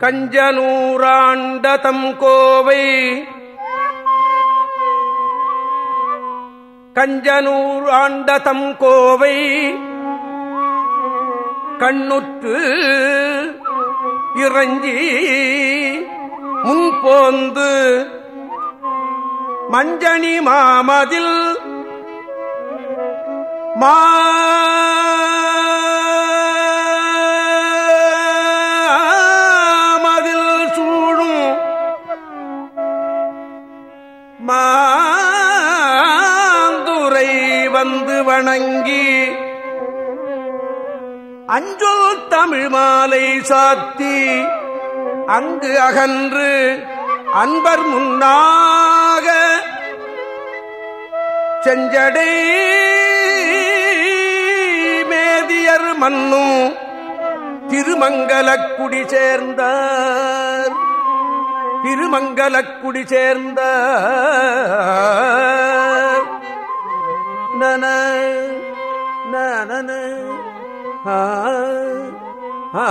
கஞ்சனூராண்டதம் கோவை. கஞ்சனூராண்டதம் கோவை. கண்ணுற்று இறஞ்சி முன்போந்து மஞ்சணி மாமதில் மா அஞ்சொல் தமிழ் மாலை சாத்தி அங்கு அகன்று அன்பர் முன்னாக செஞ்சடை மேதியர் மன்னும் திருமங்கலக்குடி சேர்ந்தார். திருமங்கலக்குடி சேர்ந்த நன நன செம்போனாட்டரும் ஆ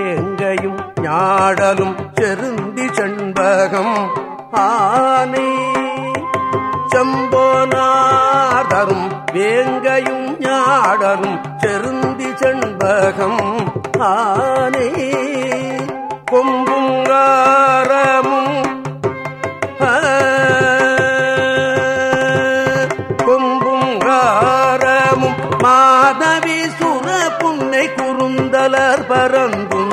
ஏங்கையும் ஞாடலும் செருந்தி செண்பகம் ஆனை செம்போனாதரும் வேங்கையும் ஞாடரும் செருந்தி செண்பகம் ஆனை கொம்புங்காரமும் கொம்புங்காரமும் மாதவி சுர புன்னை குறுந்தலர் பரந்துந்தி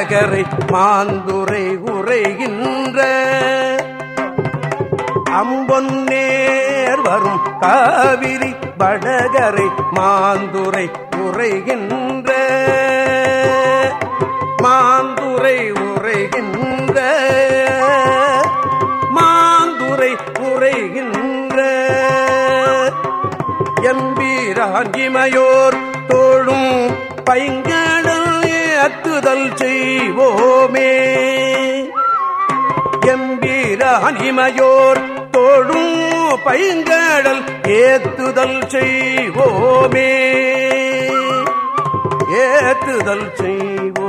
அழகரை மாந்துரை உரைகின்ற அம்பொன்னேர் வரும் காவிரி வடகரை மாந்துரை உரைகின்ற மாந்துரை உரைகின்ற மாந்துரை உரைகின்ற எம்பீரான் இமையோர் தோழும் பைங்க ஏத்துதல் செய்வோமே. எம்பீர அனிமையோர் தோழும் பைங்கடல் ஏத்துதல் செய்வோமே. ஏத்துதல் செய்வோம்.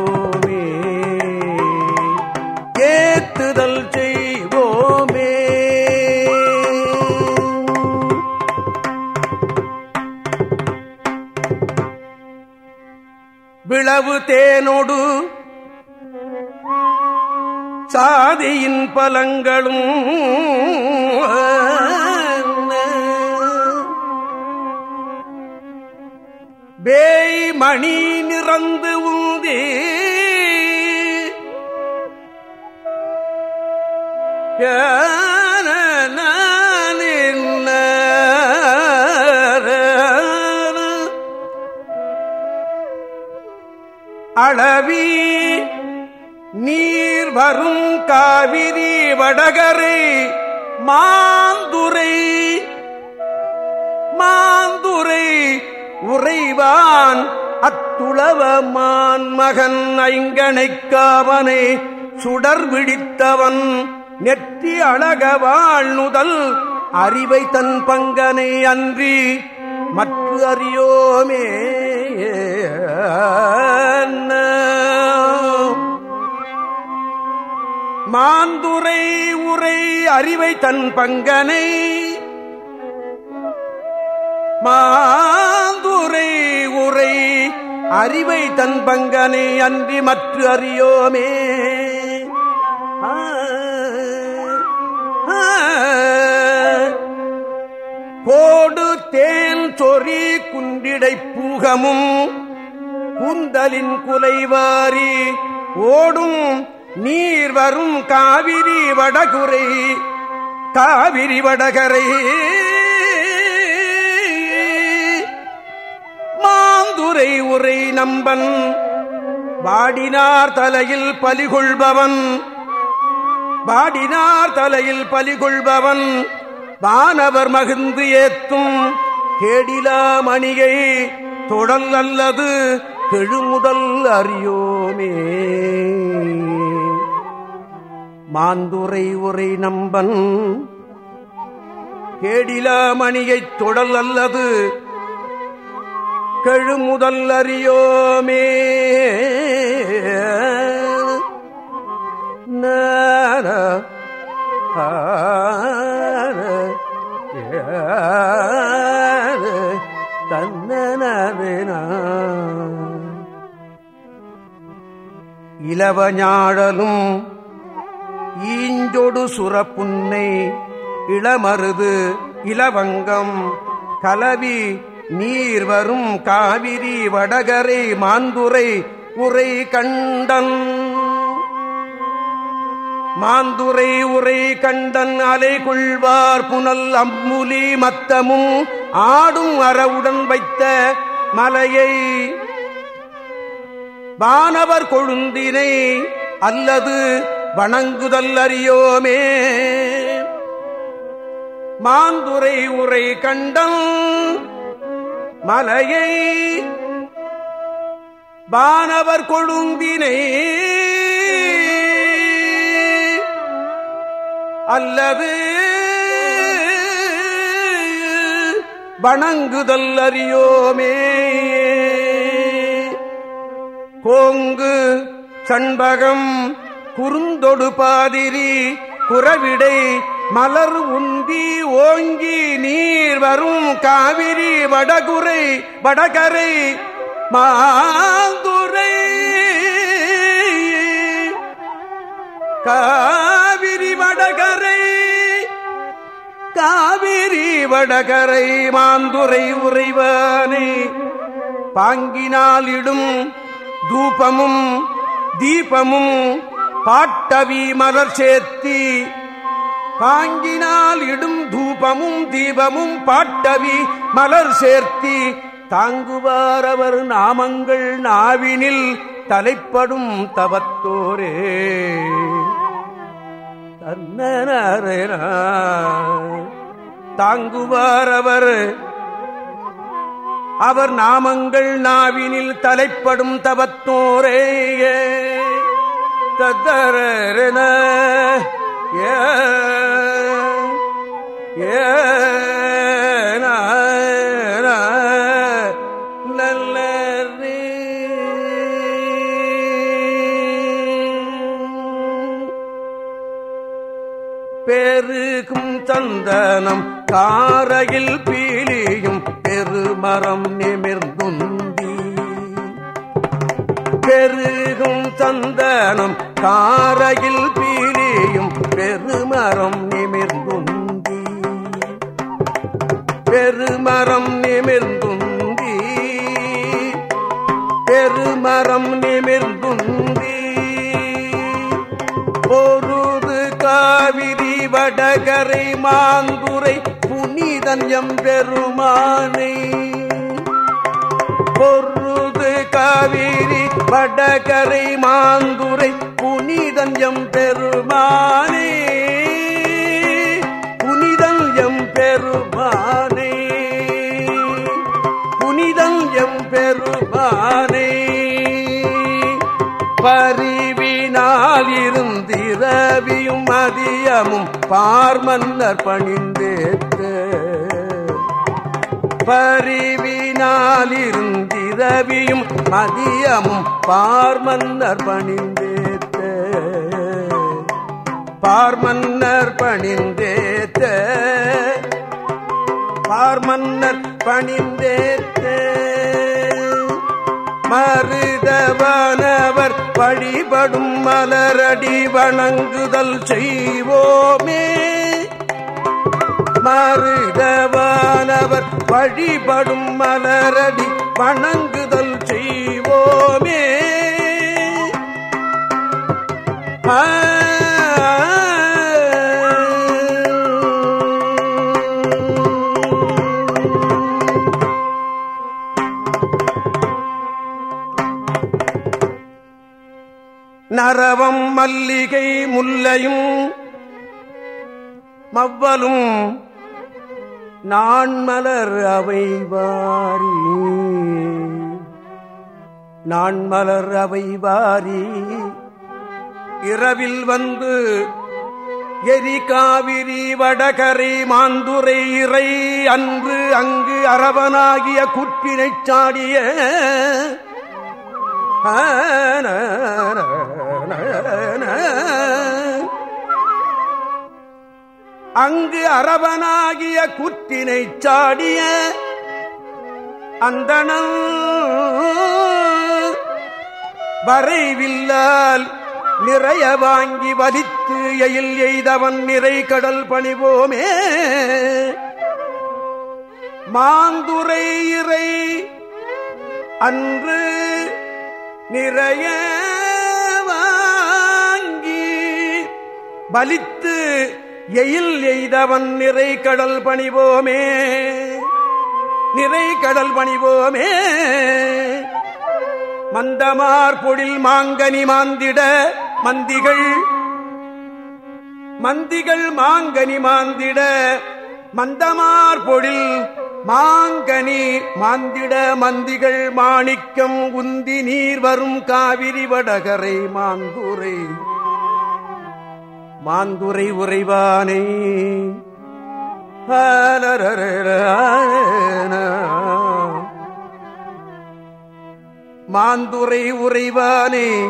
தேனோடு சாதியின் பலங்களும் வேய் மணி நிறந்து உந்தி அளவி நீர் வரும் காவிரி வடகரை மாந்துரை மாந்துரை உறைவான் அத்துளவமான் மகன் ஐங்கனைக்காவனை சுடர் விழித்தவன் நெற்றி அழகவாள் நுதல் அறிவை தன் பங்கனை அன்றி மற்ற அறியோமே மாந்துரை உரை அறிவை தன் பங்கனை. மாந்துரை உரை அறிவை தன் பங்கனை அன்றி மற்ற அறியோமே. கோடு தேன் சொறி குண்டிடை பூகமும் கூந்தலின் குலைவாரி ஓடும் நீர் வரும் காவிரி வடகுரை காவிரி வடகரை. மாந்துரை உரை நம்பன் வாடினார் தலையில் பலிகொள்பவன். வாடினார் தலையில் பலிகொள்பவன் வானவர் மகிழ்ந்து ஏத்தும் கேடிலா மணியை தொடல் அல்லது கெழுமுதல் அறியோமே. மாந்துரை உரை நம்பன். கேடிலாமணியைத் தொடல் அல்லது கெழுமுதல் அறியோமே. நான தன்னன இளவஞாழலும் ஈஞ்சொடு சுரப்புன்னை இளமருது இளவங்கம். கலவி நீர் வரும் காவிரி வடகரை மாந்துரை உரை கண்டன். மாந்துரை உரை கண்டன் அலை கொள்வார் புனல் அம்முலி மத்தமும் ஆடும் அறவுடன் வைத்த மலையை. வானவர் கொழுந்தினை அல்லது வணங்குதல் அறியோமே. மாந்துரை உரை கண்டம் மலையை வானவர் கொழுந்தினை அல்லது வணங்குதல் அறியோமே. கோங்கு சண்பகம் குறுந்தொடு பாதிரி குறவிடை மலர் உந்தி ஓங்கி நீர் வரும் காவிரி வடகுரை வடகரை மாந்துரை காவிரி வடகரை காவிரி வடகரை மாந்துரை உறைவானே. பாங்கினாலிடும் தூபமும் தீபமும் காட்டவி மலர் சேர்த்தி தாங்கினால் இடும் தூபமும் தீபமும் பாட்டவி மலர் சேர்த்தி தாங்குவாரவர் நாமங்கள் நாவினில் தலைப்படும் தவத்தோரே. தன்னரேன தாங்குவாரவர் அவர் நாமங்கள் நாவினில் தலைப்படும் தவத்தோரேயே. தத்தரன. ஏ பெருகும் சந்தனம் காரையில் பீலியும் பெருமரம் நிமிர்ந்துந்தி பெருகும் சந்தனம் காரையில் பீலியும் பெருமரம் நிமிர்ந்துந்தி பெருமரம் நிமிர்ந்துந்தி பெருமரம் நிமிர்ந்துந்தி பொருது காவிரி வடகரை மாந்துரை புனிதன் எம்பெருமானை. பொருது காவிரி வடகரை மாந்துரை புனிதன் எம்பெருமானே புனிதன் எம்பெருமானே புனிதன் எம்பெருமானே பரிவினால் இருந்திரவியும் மதியமும் பார்மன்னர் பணிந்தேத்த பரிவினால் இருந்திரவியும் மதியமும் பார்மன்னர் பணிந்தேத்த. பார்மன்னர் பணிந்தேத்த. பார்மன்னர் பணிந்தேத்த. மருதவனவர் வழிபடும் மலரடி வணங்குதல் செய்வோமே. மருதவனவர் வழிபடும் மலரடி வணங்குதல் செய்வோமே. நரவம் மல்லிகை முல்லையும் மவ்வலும் நான் மலர் அவை வாரி. நான்மலர் அவை வாரி. இரவில் வந்து எரி காவிரி வடகரை மாந்துரை இறை அன்று அங்கு அரவனாகிய குற்றினைச் சாடிய அங்கு அரவனாகிய குற்றினை சாடிய அந்தணன் வரைவில்லால் நிறைய வாங்கி வலித்து எயில் எய்தவன் நிறை கடல் பணிவோமே. மாந்துரை இறை அன்று நிறைய வாங்கி பலித்து எயில் எய்தவன் நிறை கடல் பணிவோமே. நிறை கடல் பணிவோமே. மந்தமார் பொழில் மாங்கனி மாந்திட மந்திகள். மந்திகள் மாங்கனி மாந்திட மந்தமார் பொழில் மாங்கனி மாந்திட மந்திகள் மாணிக்கம் உந்தி நீர் வரும் காவிரி வடகரை மாந்தூரை. மாந்துரை உறைவானை. மாந்துரை உறைவானே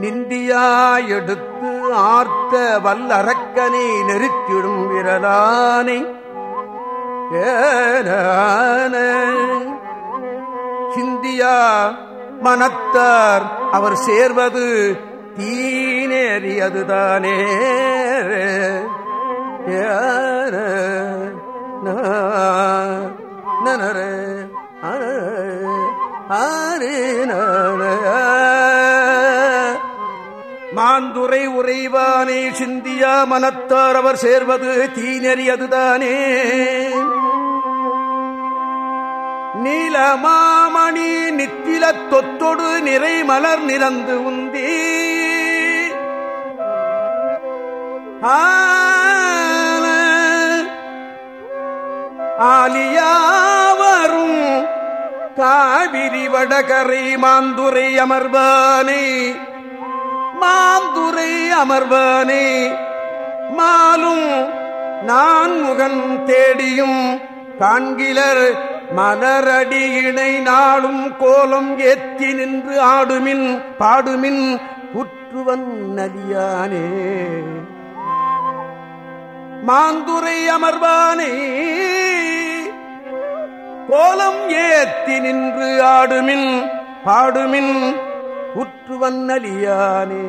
நிந்தியா எடுத்து ஆர்த்த வல்லறக்கனை நெருக்கிடும் விரலானை. ஏன சிந்தியா மனத்தார் அவர் சேர்வது தீனேறியதுதானே நனர மாந்துரை உறைவானே சிந்தியா மனத்தார் அவர் சேர்வது தீநெறி அதுதானே. நீலமாமணி நித்தில தொத்தொடு நிறை மலர் நிறந்து உந்தி. ஆலியாவரும் காவிரி வடகரை மாந்துரை அமர்வானே. மாந்துரை அமர்வானே. மாலும் நான் முகன் தேடியும் காண்கிலர் மலரடி இணை நாளும் கோலம் ஏத்தி நின்று ஆடுமின் பாடுமின் புற்றுவன் நலியானே. மாந்துரை அமர்வானே. கோலம் ஏத்தி நின்று ஆடுமின் பாடுமின் உற்றுவன்னலியானே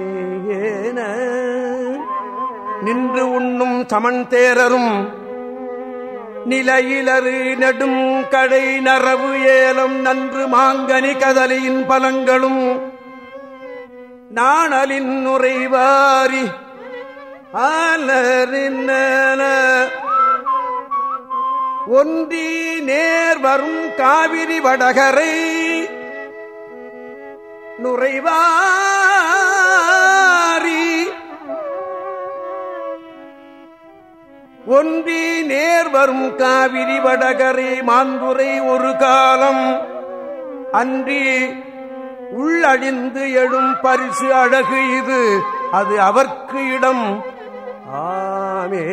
நின்று உண்ணும் சமன் தேரரும் நிலையிலரு நெடும் கடை நரவு ஏலம் நன்று மாங்கனி கதலையின் பலங்களும் நாணலின் நுரைவாரி அலரின் ஒன்றி நேர் வரும் காவிரி வடகரை நுரைவாரி. ஒன்றி நேர் வரும் காவிரி வடகரை மாந்துரை ஒரு காலம் அன்றி உள்ளழிந்து எழும் பரிசு அழகு இது. அது அவர்க்கு இடம். ஆமே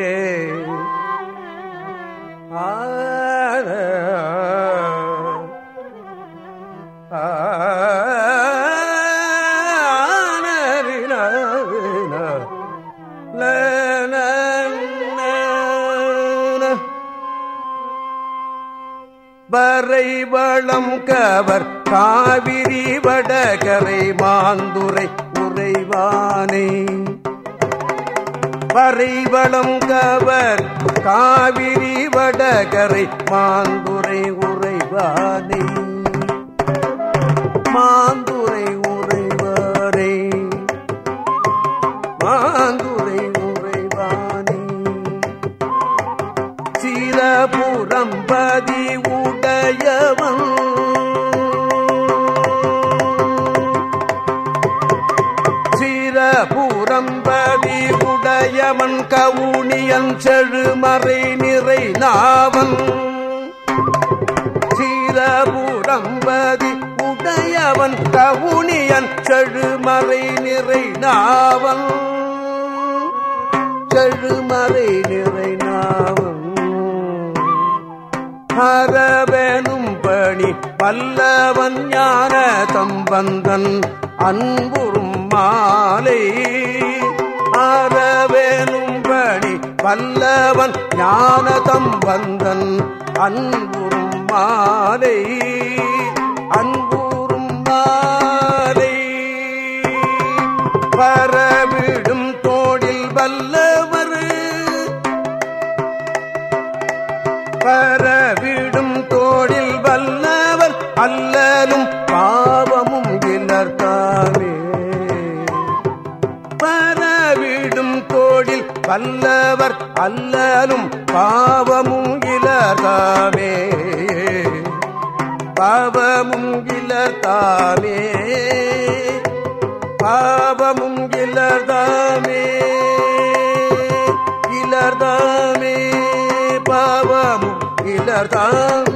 வரை வளம் கவர் காவிரி வடகரை மாந்துரை உறைவானே. வரைவளம் கவர் காவிரி வடகரை மாந்துரை உறைவானே. மாந்துரை உறைவாரை மாந்துரை உறைவானை. சிரபுரம்பதி கவுனியன் செழுமறை நிறை நாவன். சீரபுரம்பதி உடையவன் கவுனியன் செழுமறை நிறை நாவன். செழுமறை நிறை நாவன். ஹரவெனும் பணி பல்லவன் ஞான தம்பந்தன் அன்புறும் மாலை. அறவேனும் வல்லவன் ஞானதம் வந்தன். தம்பந்தன் அன்புறும் மாலை அன்புறும் மாலை. பர வல்லவர் அல்லலும் பாவமும் இலதாமே பாவமும் இலதாமே பாவமும் இலதாமே இலர்தாமே. பாவமும் இலர்தாமே